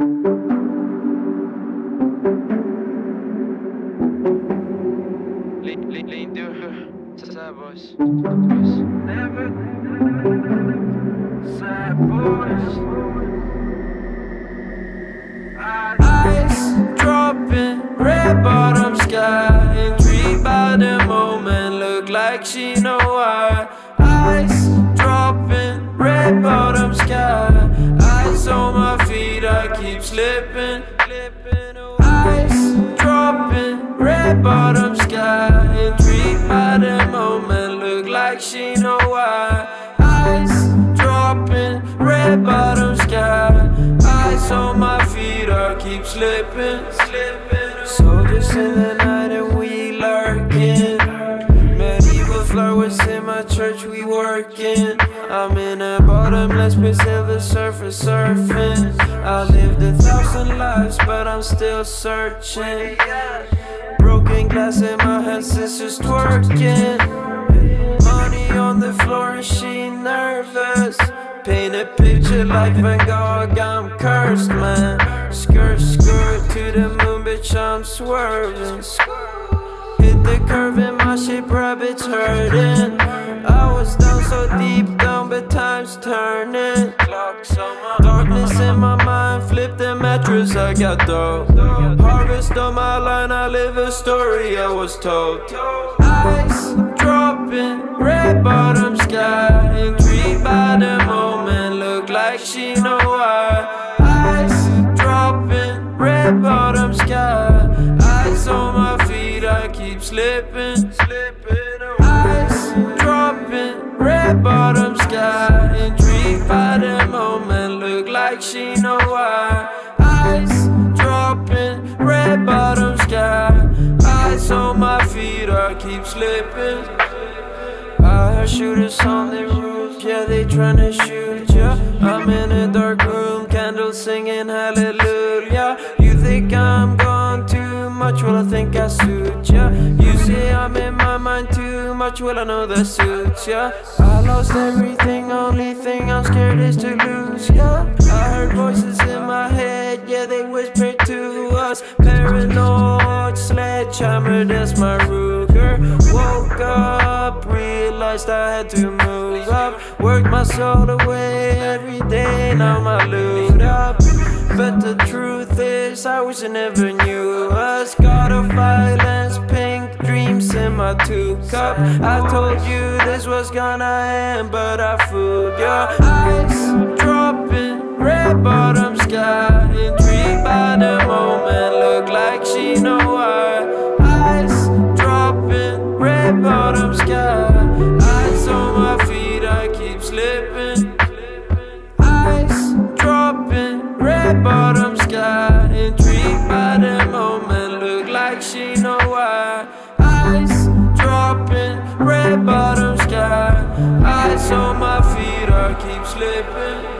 Ice dropping, red bottom sky. By the moment, look like she know why. Ice dropping, red bottom sky. Keep slipping. Ice dropping, red bottom sky. Intrigued by the moment, look like she know why. Ice dropping, red bottom sky. Ice on my feet, I keep slipping. Soldiers in the night and we lurking. Medieval flowers in my church, we working. I'm in a pit, silver surface surfing. I lived a thousand lives, but I'm still searching. Broken glass in my hand, sisters twerking. Money on the floor and she nervous. Paint a picture like Van Gogh, I'm cursed, man. Skirt, skirt to the moon, bitch, I'm swerving. Hit the curve in my shape, rabbits hurting. I was down so deep down, time's turning. Darkness in my mind, flip the mattress, I got dope. Harvest on my line, I live a story I was told. Ice dropping, red bottom sky. Intrigued by the moment, look like she know why. Ice dropping, red bottom red bottom sky. Intrigued by the moment, look like she know why. Ice dropping, red bottom sky. Ice on my feet, I keep slipping. I heard shooters on the roof, yeah, they tryna shoot ya. I'm in a dark room, candles singing hallelujah. You think I'm gone too much, well, I think I suit much, well, I know that suits ya. I lost everything, only thing I'm scared is to lose ya. I heard voices in my head, yeah, they whisper to us. Paranoid sledgehammer, that's my Ruger. Woke up, realized I had to move up. Worked my soul away every day, now my loot up. But the truth is, I wish I never knew us. God of violence, pink in my two cup. I told you this was gonna end, but I fooled your eyes. dropping, red bottom sky. Red bottom sky. Ice on my feet, I keep slipping.